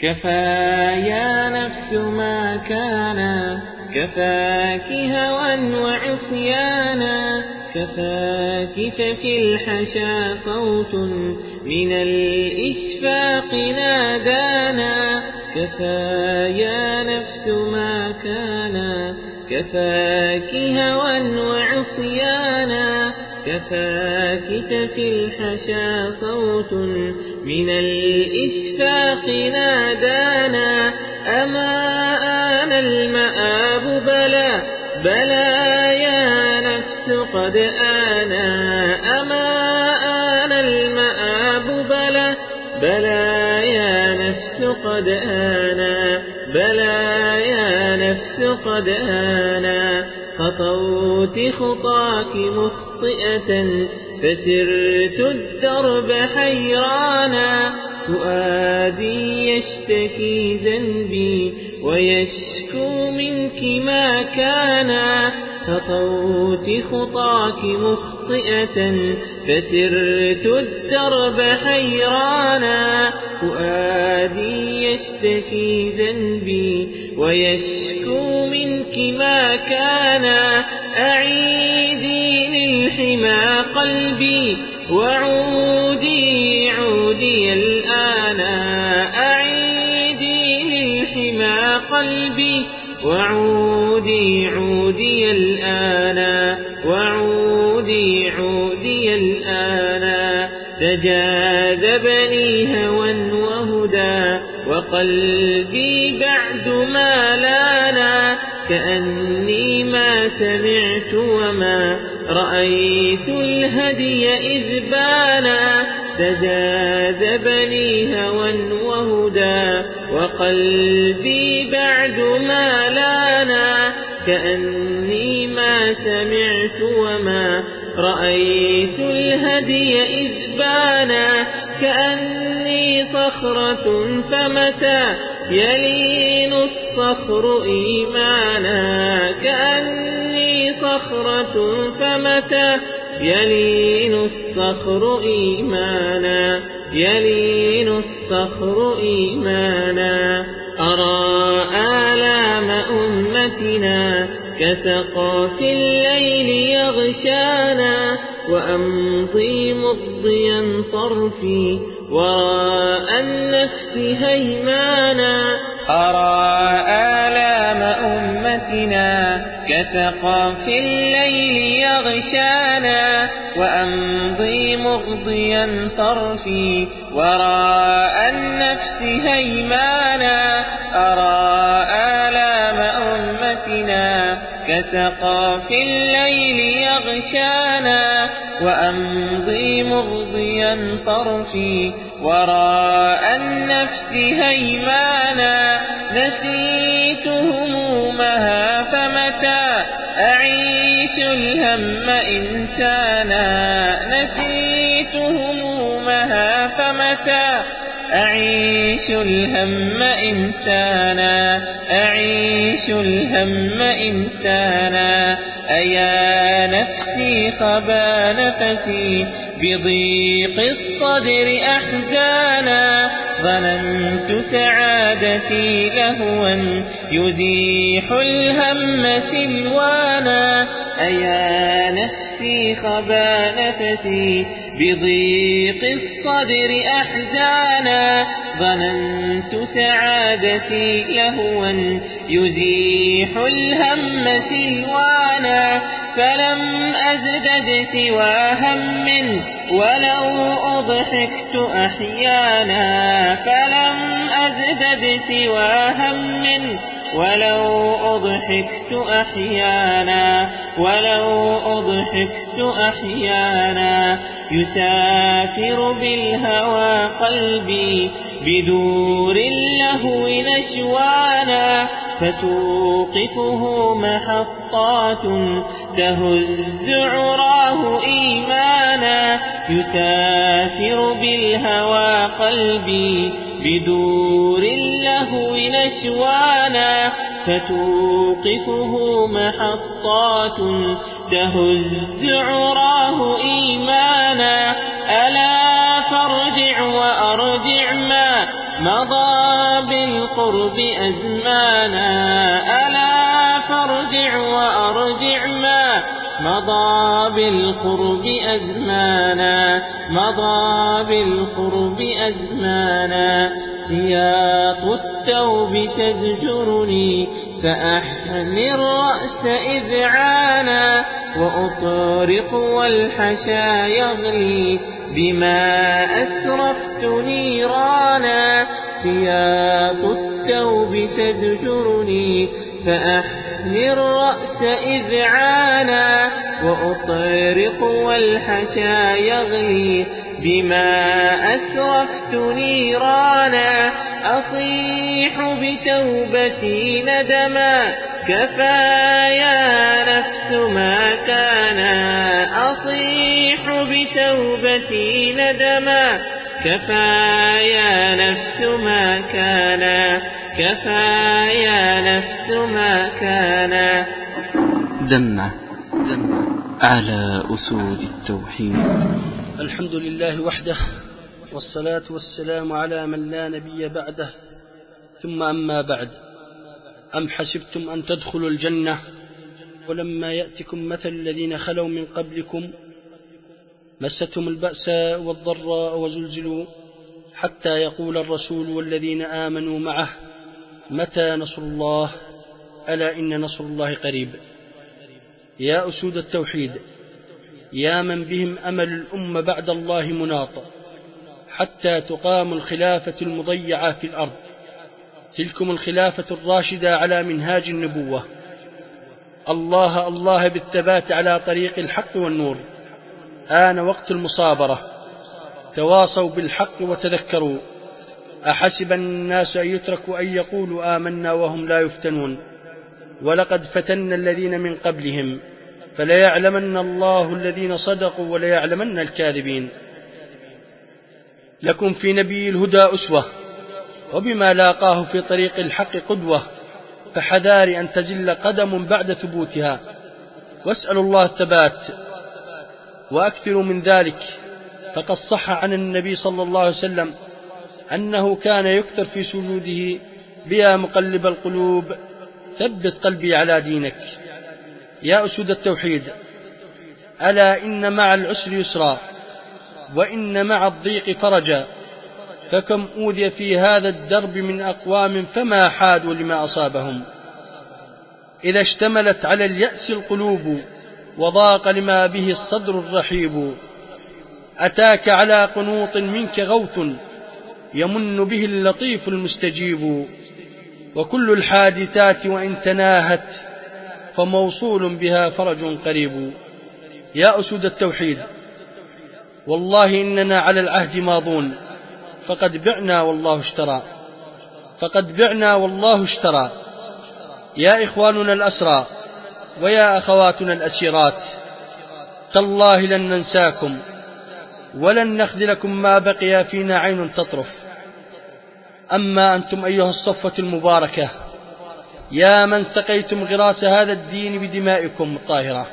كفى يا نفس ما كان كفاك هوى وعصيانا كفاك ففي الحشا صوت من الإشفاق نادانا كفى يا نفس ما كان كفاك هوى وعصيانا كفاك تفي الحشا صوت من الإشفاق نادانا أما آن المآب بلى بلى يا نفس قد آنا أما آن المآب بلى بلى يا نفس قد آنا بلى يا نفس قد آنا خطوت خطاك مخطئة فسرت الدرب حيرانا فؤادي يشتكي ذنبي ويشكو منك ما كان خطوت خطاك مخطئة فسرت الدرب حيرانا فؤادي يشتكي ذنبي ويشكو منك ما كان أعيدي للحمى قلبي وعودي عودي الآن. أعيدي للحمى قلبي وعودي عودي الآن. وعودي عودي الآن. تجاذبني هوى وهدى وقلبي بعد ما لانا. كأني ما سمعت وما رأيت الهدي إذ بانا تجاذبني هوى وهدى وقلبي بعد ما لانا كأني ما سمعت وما رأيت الهدي إذ بانا كأني صخرة فمتى يلين الصخر إيمانا كأني صخرة فمتى يلين الصخر إيمانا. يلين الصخر إيمانا. أرى آلام أمتنا. كسقاف الليل يغشانا. وأمضي مضيا طرفي. وراء النفس هيمانا. أرى آلام أمتنا. كسقاف الليل يغشانا وأمضي مغضيا طرفي وراء النفس هيمانا أرى آلام أمتنا كسقاف الليل يغشانا وأمضي مغضيا طرفي وراء إنسانا نسيت همومها فمتى؟ أعيش الهم إنسانا أعيش الهم إنسانا. أيا نفسي خبا نفسي بضيق الصدر أحزانا. ظننت سعادتي لهوا يزيح الهم سلوانا. أيا نفسي نفسي بضيق الصدر أحزانا ظننت سعادتي لهوا يزيح الهم سلوانا فلم أزدد سوى هم ولو أضحكت أحيانا فلم أزدد سوى هم ولو أضحكت أحيانا ولو أضحكت أحيانا يسافر بالهوى قلبي بدور اللهو نشوانا فتوقفه محطات تهز عراه إيمانا يسافر بالهوى قلبي بدور اللهو نشوانا فتوقفه محطات تهز عراه إيمانا. ألا فارجع وأرجع ما مضى بالقرب أزمانا. ألا فارجع وأرجع ما مضى بالقرب أزمانا. مضى بالقرب أزمانا. سياط التوب تزجرني فأحمي الرأس إذعانا وأطرق والحشا يغلي بما أسرفت نيرانا. سياط التوب تزجرني فأحمي الرأس إذعانا وأطرق والحشا يغلي بما أسرفت نيرانا أصيح بتوبتي ندما كفايا نفس ما كان أصيح بتوبتي ندما كفايا نفس ما كان كفايا نفس ما كان دمعة على أسود التوحيد. الحمد لله وحده والصلاة والسلام على من لا نبي بعده. ثم أما بعد أم حسبتم أن تدخلوا الجنة؟ ولما يأتكم مثل الذين خلوا من قبلكم مستهم البأساء والضراء وزلزلوا حتى يقول الرسول والذين آمنوا معه متى نصر الله؟ ألا إن نصر الله قريب. يا أسود التوحيد يا من بهم أمل الأمة بعد الله مناط حتى تقام الخلافة المضيعة في الأرض تلكم الخلافة الراشدة على منهاج النبوة. الله الله بالثبات على طريق الحق والنور آن وقت المصابرة تواصوا بالحق وتذكروا أحسب الناس أن يتركوا أن يقولوا آمنا وهم لا يفتنون. ولقد فتنا الذين من قبلهم فليعلمن الله الذين صدقوا وليعلمن الكاذبين. لكم في نبي الهدى أسوة وبما لاقاه في طريق الحق قدوة فحذار أن تزل قدم بعد ثبوتها. واسألوا الله الثبات وأكثروا من ذلك فقد صح عن النبي صلى الله عليه وسلم أنه كان يكثر في سجوده بيا مقلب القلوب ثبت قلبي على دينك. يا أسود التوحيد ألا إن مع العسر يسرا وإن مع الضيق فرجا فكم أوذي في هذا الدرب من أقوام فما حادوا لما أصابهم. إذا اشتملت على اليأس القلوب وضاق لما به الصدر الرحيب. أتاك على قنوط منك غوث يمن به اللطيف المستجيب. وكل الحادثات وإن تناهت فموصول بها فرج قريب. يا أسود التوحيد والله إننا على العهد ماضون فقد بعنا والله اشترى. فقد بعنا والله اشترى. يا إخواننا الأسرى ويا أخواتنا الأسيرات تالله لن ننساكم ولن نخذلكم ما بقي فينا عين تطرف. أما أنتم أيها الصفة المباركة يا من سقيتم غراس هذا الدين بدمائكم الطاهرة.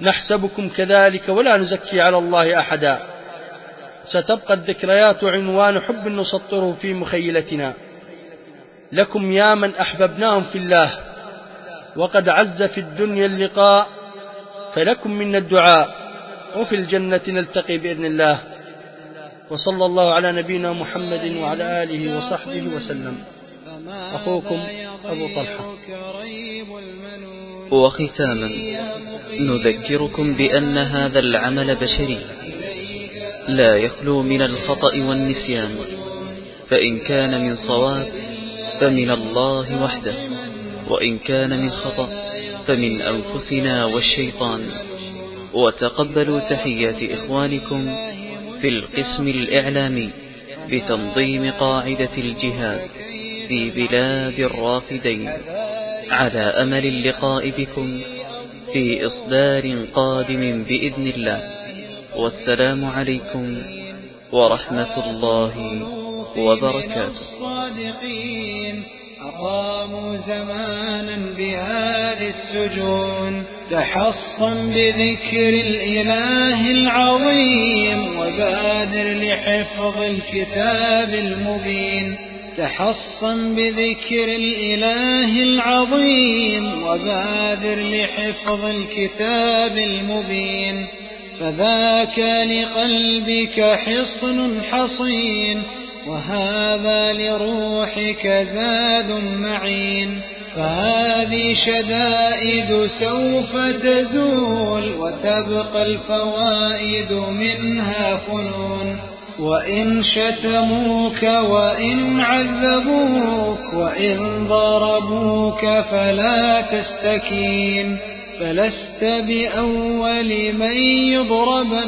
نحسبكم كذلك ولا نزكي على الله أحدا. ستبقى الذكريات عنوان حب نسطره في مخيلتنا. لكم يا من أحببناهم في الله وقد عز في الدنيا اللقاء فلكم منا الدعاء وفي الجنة نلتقي بإذن الله. وصلى الله على نبينا محمد وعلى آله وصحبه وسلم. أخوكم أبو طلحة. وختاما نذكركم بأن هذا العمل بشري لا يخلو من الخطأ والنسيان فإن كان من صواب فمن الله وحده وإن كان من خطأ فمن أنفسنا والشيطان. وتقبلوا تحيات إخوانكم في القسم الإعلامي بتنظيم قاعدة الجهاد في بلاد الرافدين. على أمل اللقاء بكم في إصدار قادم بإذن الله. والسلام عليكم ورحمة الله وبركاته. أقاموا زمانا بهذه السجون تحصن بذكر الإله العظيم وبادر لحفظ الكتاب المبين تحصن بذكر الإله العظيم وبادر لحفظ الكتاب المبين فذاك لقلبك حصن حصين وهذا لروحك زاد معين فهذه شدائد سوف تزول وتبقى الفوائد منها فنون. وإن شتموك وإن عذبوك وإن ضربوك فلا تستكين. فلست بأول من يضربا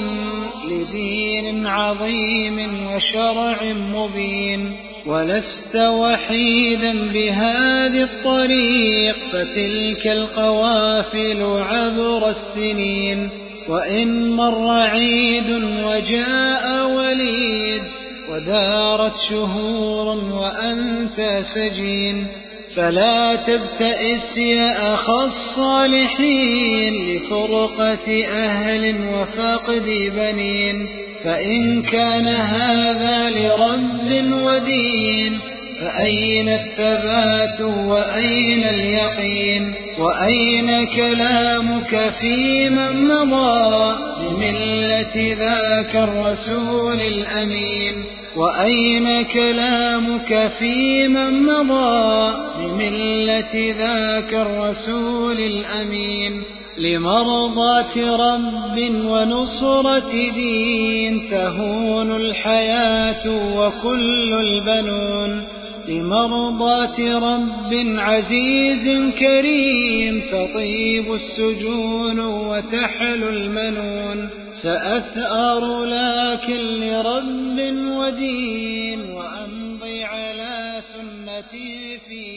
لدين عظيم وشرع مبين ولست وحيدا بهذه الطريق فتلك القوافل عبر السنين. وإن مر عيد وجاء وليد ودارت شهور وأنت سجين. فلا تبتئس يا أخا الصالحين لفرقة أهل وفقد بنين فإن كان هذا لرب ودين فأين الثبات وأين اليقين؟ وأين كلامك في من مضى؟ بملة ذاك الرسول الأمين. وأين كلامك في من مضى بملة ذاك الرسول الأمين لمرضاة رب ونصرة دين تهون الحياة وكل البنون لمرضاة رب عزيز كريم تطيب السجون وتحل المنون سأثأر لكن لرب ودين وأمضي على سنتي في